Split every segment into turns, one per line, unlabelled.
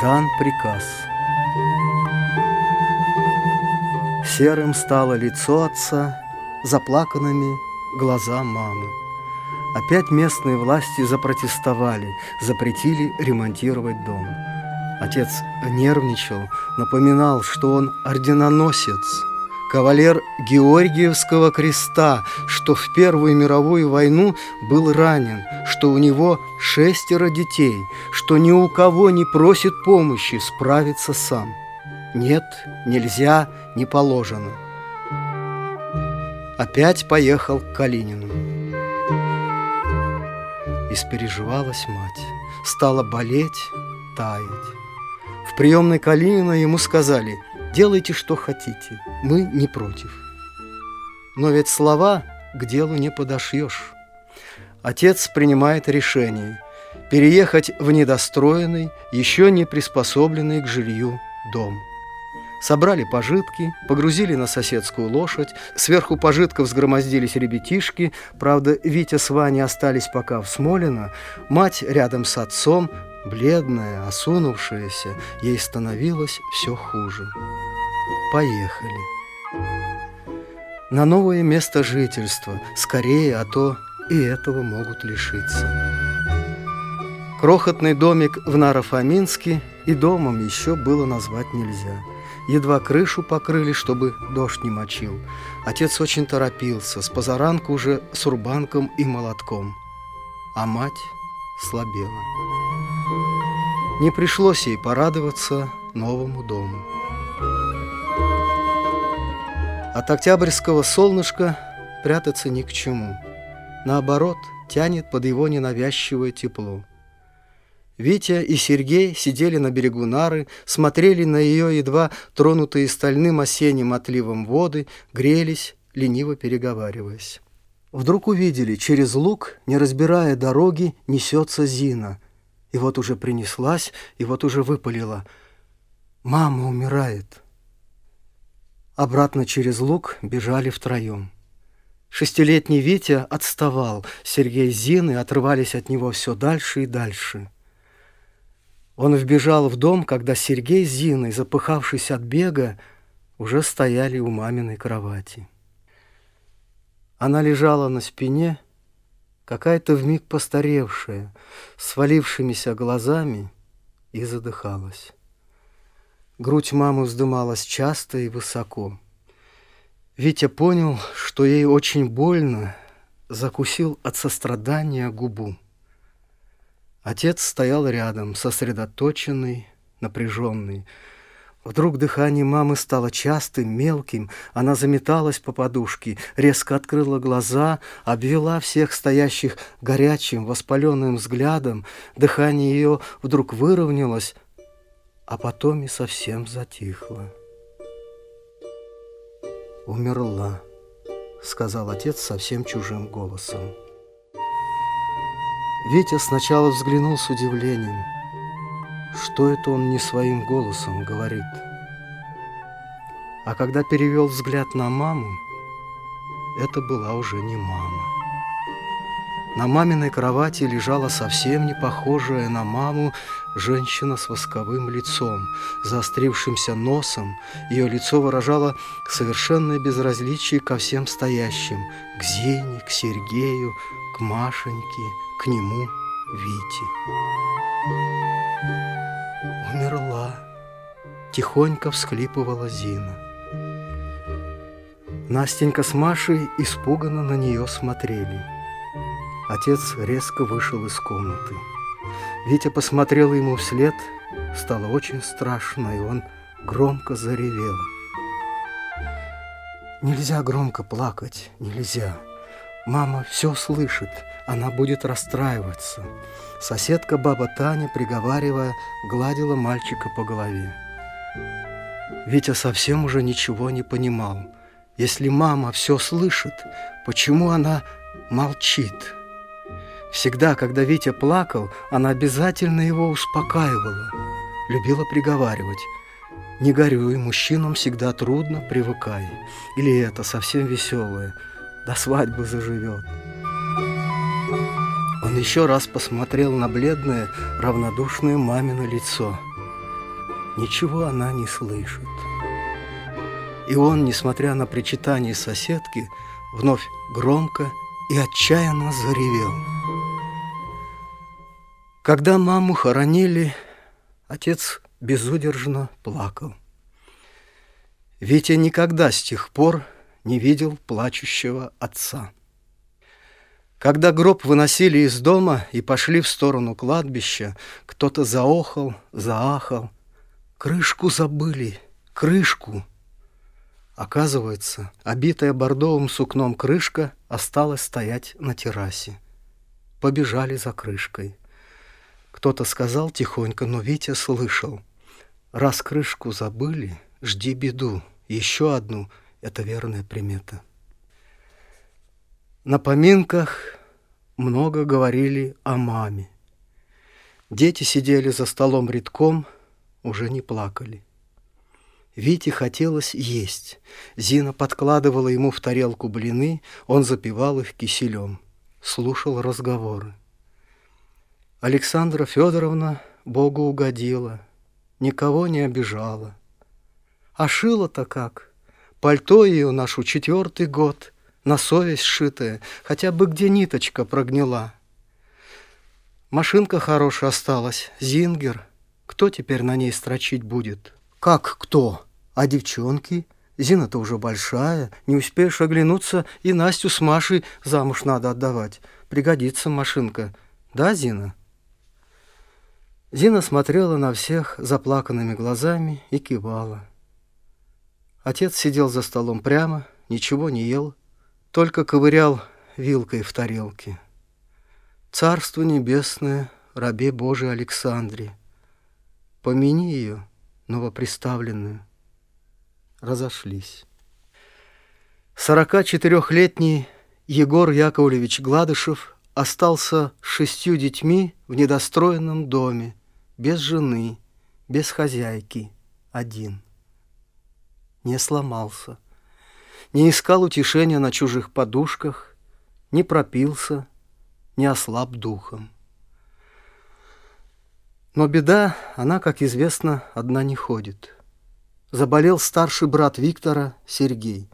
дан приказ. Серым стало лицо отца, заплаканными глаза мамы. Опять местные власти запротестовали, запретили ремонтировать дом. Отец нервничал, напоминал, что он орденоносец, кавалер Георгиевского креста, что в Первую мировую войну был ранен, что у него шестеро детей, что ни у кого не просит помощи справиться сам. Нет, нельзя, не положено. Опять поехал к Калинину. Испереживалась мать, стала болеть, таять. В приемной Калинина ему сказали «Делайте, что хотите, мы не против». Но ведь слова к делу не подошьешь. Отец принимает решение переехать в недостроенный, еще не приспособленный к жилью дом. Собрали пожитки, погрузили на соседскую лошадь, сверху пожитков сгромоздились ребятишки, правда, Витя с Ваней остались пока в Смолино, мать рядом с отцом, Бледная, осунувшаяся, ей становилось все хуже. Поехали. На новое место жительства, скорее, а то и этого могут лишиться. Крохотный домик в Нарофоминске и домом еще было назвать нельзя. Едва крышу покрыли, чтобы дождь не мочил. Отец очень торопился, с позаранку уже с рубанком и молотком. А мать слабела. Не пришлось ей порадоваться новому дому. От октябрьского солнышка прятаться ни к чему. Наоборот, тянет под его ненавязчивое тепло. Витя и Сергей сидели на берегу Нары, смотрели на ее едва тронутые стальным осенним отливом воды, грелись, лениво переговариваясь. Вдруг увидели, через луг, не разбирая дороги, несется Зина — и вот уже принеслась, и вот уже выпалила. «Мама умирает!» Обратно через луг бежали втроем. Шестилетний Витя отставал, Сергей с Зиной отрывались от него все дальше и дальше. Он вбежал в дом, когда Сергей с Зиной, запыхавшись от бега, уже стояли у маминой кровати. Она лежала на спине, какая-то вмиг постаревшая, свалившимися глазами, и задыхалась. Грудь мамы вздымалась часто и высоко. Витя понял, что ей очень больно, закусил от сострадания губу. Отец стоял рядом, сосредоточенный, напряженный, Вдруг дыхание мамы стало частым, мелким, она заметалась по подушке, резко открыла глаза, обвела всех стоящих горячим, воспаленным взглядом, дыхание ее вдруг выровнялось, а потом и совсем затихло. «Умерла», — сказал отец совсем чужим голосом. Витя сначала взглянул с удивлением — что это он не своим голосом говорит. А когда перевел взгляд на маму, это была уже не мама. На маминой кровати лежала совсем не похожая на маму женщина с восковым лицом, заострившимся носом. Ее лицо выражало совершенное безразличие ко всем стоящим, к Зене, к Сергею, к Машеньке, к нему, Вите умерла!» Тихонько всхлипывала Зина. Настенька с Машей испуганно на нее смотрели. Отец резко вышел из комнаты. Витя посмотрел ему вслед, стало очень страшно, и он громко заревел. Нельзя громко плакать, нельзя. Мама все слышит, она будет расстраиваться. Соседка баба Таня, приговаривая, гладила мальчика по голове. Витя совсем уже ничего не понимал. Если мама все слышит, почему она молчит? Всегда, когда Витя плакал, она обязательно его успокаивала, любила приговаривать. Не горюй, мужчинам всегда трудно, привыкай. Или это совсем веселое – до свадьбы заживет. Он еще раз посмотрел на бледное, равнодушное мамино лицо. ничего она не слышит. И он, несмотря на причитание соседки, вновь громко и отчаянно заревел. Когда маму хоронили, отец безудержно плакал. Витя никогда с тех пор не видел плачущего отца. Когда гроб выносили из дома и пошли в сторону кладбища, кто-то заохал, заахал. Крышку забыли, крышку. Оказывается, обитая бордовым сукном крышка осталась стоять на террасе. Побежали за крышкой. Кто-то сказал тихонько, но Витя слышал. Раз крышку забыли, жди беду. Еще одну — это верная примета. На поминках много говорили о маме. Дети сидели за столом редком, уже не плакали. Вите хотелось есть. Зина подкладывала ему в тарелку блины, он запивал их киселем, слушал разговоры. Александра Федоровна Богу угодила, никого не обижала. А шила-то как? Пальто ее нашу четвертый год — на совесть сшитая, хотя бы где ниточка прогнила. Машинка хорошая осталась, Зингер. Кто теперь на ней строчить будет? Как кто? А девчонки? Зина-то уже большая, не успеешь оглянуться, и Настю с Машей замуж надо отдавать. Пригодится машинка. Да, Зина? Зина смотрела на всех заплаканными глазами и кивала. Отец сидел за столом прямо, ничего не ел, только ковырял вилкой в тарелке. Царство небесное, рабе Божий Александре, помяни ее, новоприставленную. Разошлись. Сорока четырехлетний Егор Яковлевич Гладышев остался с шестью детьми в недостроенном доме, без жены, без хозяйки, один. Не сломался — не искал утешения на чужих подушках, не пропился, не ослаб духом. Но беда, она, как известно, одна не ходит. Заболел старший брат Виктора, Сергей.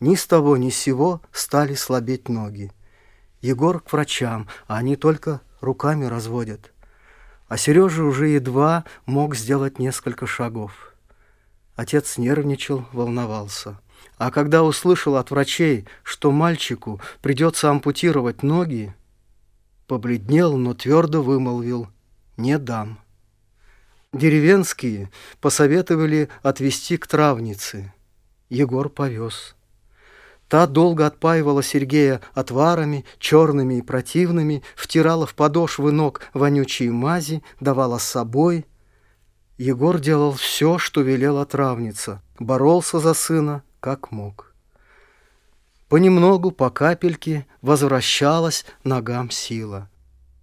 Ни с того, ни с сего стали слабеть ноги. Егор к врачам, а они только руками разводят. А Сережа уже едва мог сделать несколько шагов. Отец нервничал, волновался. А когда услышал от врачей, что мальчику придется ампутировать ноги, побледнел, но твердо вымолвил «не дам». Деревенские посоветовали отвезти к травнице. Егор повез. Та долго отпаивала Сергея отварами, черными и противными, втирала в подошвы ног вонючие мази, давала с собой. Егор делал все, что велела травница, боролся за сына, как мог. Понемногу, по капельке, возвращалась ногам сила.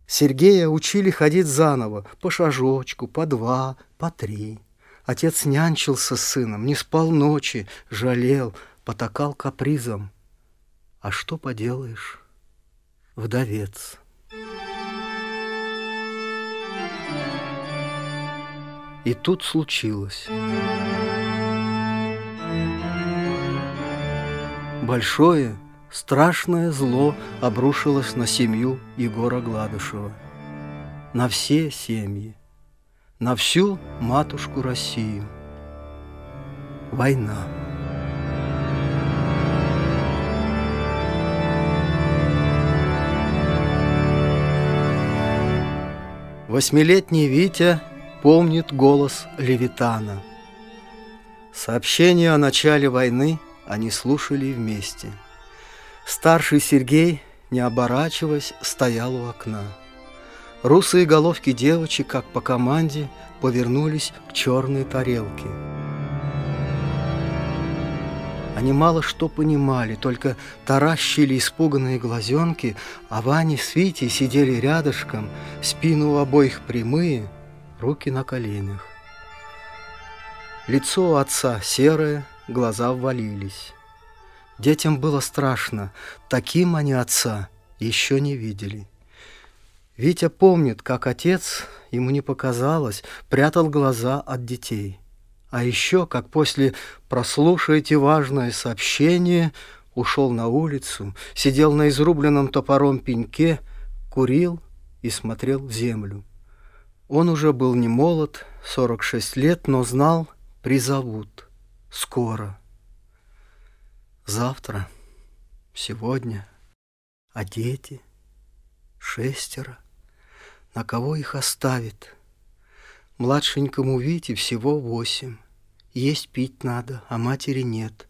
Сергея учили ходить заново, по шажочку, по два, по три. Отец нянчился с сыном, не спал ночи, жалел, потакал капризом. А что поделаешь, вдовец. И тут случилось. Большое, страшное зло обрушилось на семью Егора Гладышева. На все семьи, на всю матушку Россию. Война. Восьмилетний Витя помнит голос Левитана. Сообщение о начале войны – они слушали вместе. Старший Сергей, не оборачиваясь, стоял у окна. Русые головки девочек, как по команде, повернулись к черной тарелке. Они мало что понимали, только таращили испуганные глазенки, а Ваня с Витей сидели рядышком, спину у обоих прямые, руки на коленях. Лицо у отца серое, глаза ввалились. Детям было страшно, таким они отца еще не видели. Витя помнит, как отец ему не показалось, прятал глаза от детей. А еще, как после «прослушайте важное сообщение», ушел на улицу, сидел на изрубленном топором пеньке, курил и смотрел в землю. Он уже был не молод, 46 лет, но знал, призовут. Скоро. Завтра. Сегодня. А дети? Шестеро. На кого их оставит? Младшенькому Вите всего восемь. Есть пить надо, а матери нет.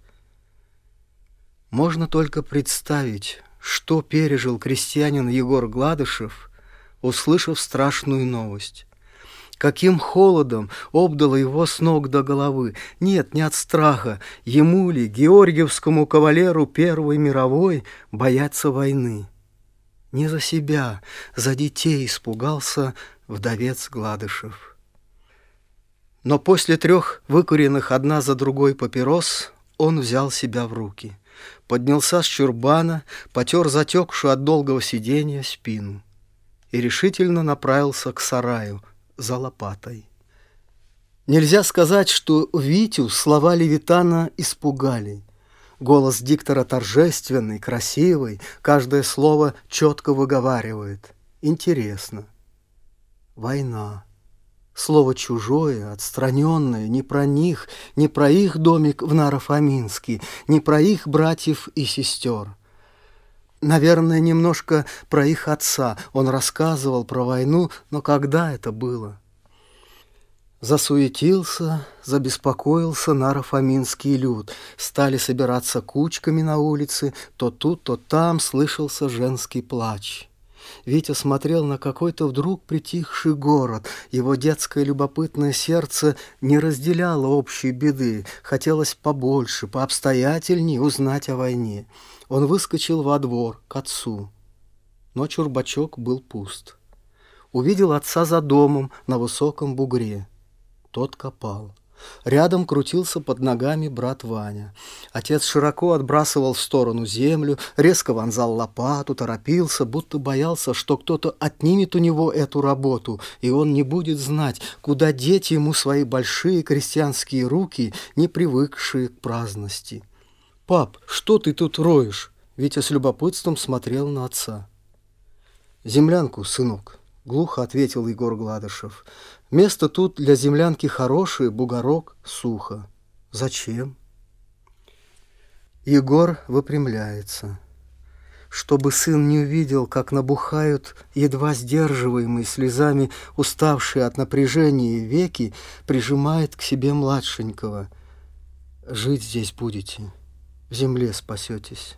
Можно только представить, что пережил крестьянин Егор Гладышев, услышав страшную новость. Каким холодом обдало его с ног до головы. Нет, не от страха. Ему ли, георгиевскому кавалеру Первой мировой, бояться войны? Не за себя, за детей испугался вдовец Гладышев. Но после трех выкуренных одна за другой папирос он взял себя в руки. Поднялся с чурбана, потер затекшую от долгого сидения спину и решительно направился к сараю за лопатой. Нельзя сказать, что Витю слова Левитана испугали. Голос диктора торжественный, красивый, каждое слово четко выговаривает. Интересно. Война. Слово чужое, отстраненное, не про них, не про их домик в Нарофаминске, не про их братьев и сестер. Наверное, немножко про их отца. Он рассказывал про войну, но когда это было? Засуетился, забеспокоился нарофаминский люд. Стали собираться кучками на улице, то тут, то там слышался женский плач. Витя смотрел на какой-то вдруг притихший город. Его детское любопытное сердце не разделяло общей беды. Хотелось побольше, пообстоятельнее узнать о войне. Он выскочил во двор, к отцу. Но чурбачок был пуст. Увидел отца за домом на высоком бугре. Тот копал. Рядом крутился под ногами брат Ваня. Отец широко отбрасывал в сторону землю, резко вонзал лопату, торопился, будто боялся, что кто-то отнимет у него эту работу, и он не будет знать, куда деть ему свои большие крестьянские руки, не привыкшие к праздности. «Пап, что ты тут роешь?» Витя с любопытством смотрел на отца. «Землянку, сынок», — глухо ответил Егор Гладышев. Место тут для землянки хорошее, бугорок, сухо. Зачем? Егор выпрямляется. Чтобы сын не увидел, как набухают едва сдерживаемые слезами уставшие от напряжения веки, прижимает к себе младшенького. «Жить здесь будете, в земле спасетесь».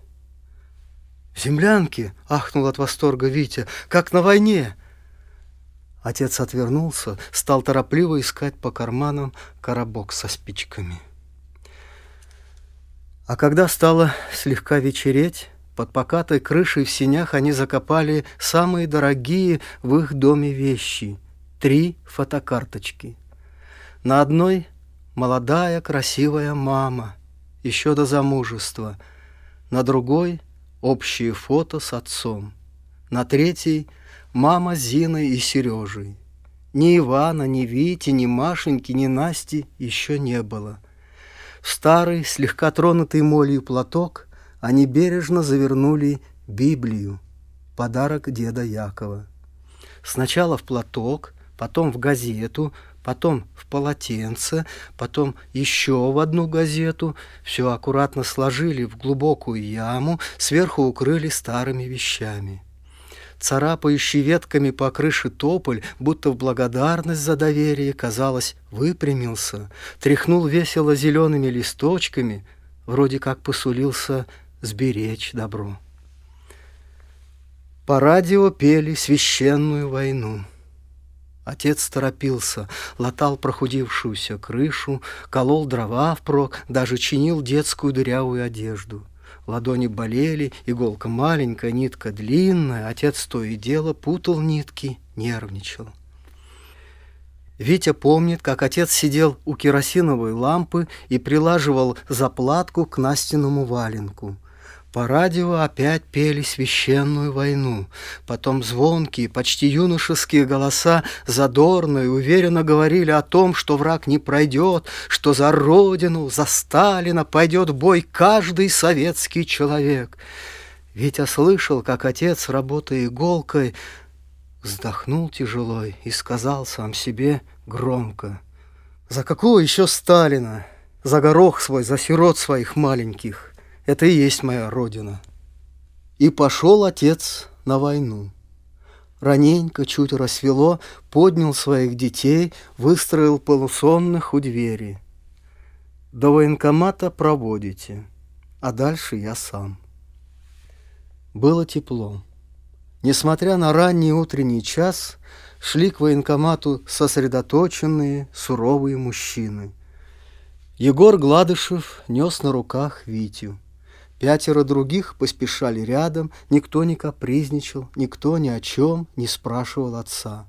«В землянке!» — ахнул от восторга Витя. «Как на войне!» Отец отвернулся, стал торопливо искать по карманам коробок со спичками. А когда стало слегка вечереть, под покатой крышей в синях они закопали самые дорогие в их доме вещи — три фотокарточки. На одной молодая красивая мама, еще до замужества, на другой — общие фото с отцом, на третьей — мама с Зиной и Сережей. Ни Ивана, ни Вити, ни Машеньки, ни Насти еще не было. Старый, слегка тронутый молью платок они бережно завернули Библию, подарок деда Якова. Сначала в платок, потом в газету, потом в полотенце, потом еще в одну газету. Все аккуратно сложили в глубокую яму, сверху укрыли старыми вещами царапающий ветками по крыше тополь, будто в благодарность за доверие, казалось, выпрямился, тряхнул весело зелеными листочками, вроде как посулился сберечь добро. По радио пели священную войну. Отец торопился, латал прохудившуюся крышу, колол дрова впрок, даже чинил детскую дырявую одежду — Ладони болели, иголка маленькая, нитка длинная. Отец то и дело путал нитки, нервничал. Витя помнит, как отец сидел у керосиновой лампы и прилаживал заплатку к Настиному валенку. По радио опять пели священную войну. Потом звонкие, почти юношеские голоса задорно и уверенно говорили о том, что враг не пройдет, что за Родину, за Сталина пойдет бой каждый советский человек. Витя слышал, как отец, работая иголкой, вздохнул тяжело и сказал сам себе громко. «За какого еще Сталина? За горох свой, за сирот своих маленьких!» Это и есть моя родина. И пошел отец на войну. Раненько, чуть рассвело, поднял своих детей, выстроил полусонных у двери. До военкомата проводите, а дальше я сам. Было тепло. Несмотря на ранний утренний час, шли к военкомату сосредоточенные, суровые мужчины. Егор Гладышев нес на руках Витю. Пятеро других поспешали рядом, никто не капризничал, никто ни о чем не спрашивал отца.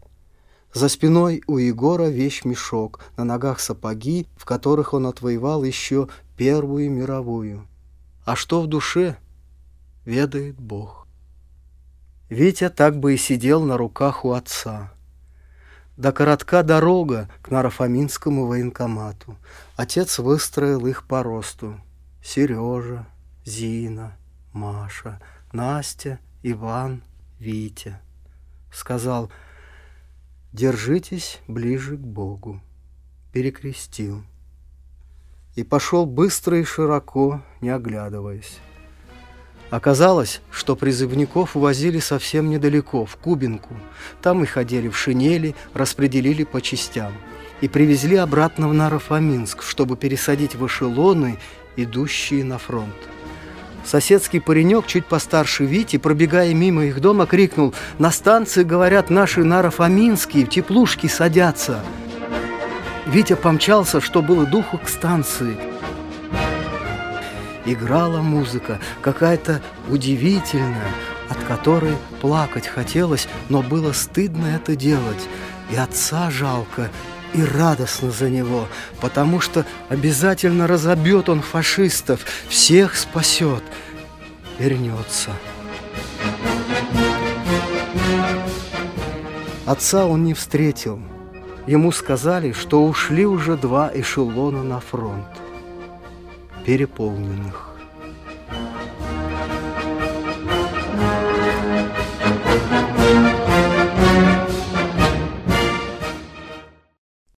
За спиной у Егора вещь-мешок, на ногах сапоги, в которых он отвоевал еще Первую мировую. А что в душе, ведает Бог. Витя так бы и сидел на руках у отца. До коротка дорога к Нарафаминскому военкомату. Отец выстроил их по росту. Сережа, Зина, Маша, Настя, Иван, Витя. Сказал, держитесь ближе к Богу. Перекрестил. И пошел быстро и широко, не оглядываясь. Оказалось, что призывников увозили совсем недалеко, в Кубинку. Там их одели в шинели, распределили по частям. И привезли обратно в Нарафаминск, чтобы пересадить в эшелоны, идущие на фронт. Соседский паренек, чуть постарше Вити, пробегая мимо их дома, крикнул «На станции, говорят, наши нарафаминские, в теплушки садятся!» Витя помчался, что было духу, к станции. Играла музыка, какая-то удивительная, от которой плакать хотелось, но было стыдно это делать. И отца жалко, и радостно за него, потому что обязательно разобьет он фашистов, всех спасет, вернется. Отца он не встретил. Ему сказали, что ушли уже два эшелона на фронт, переполненных.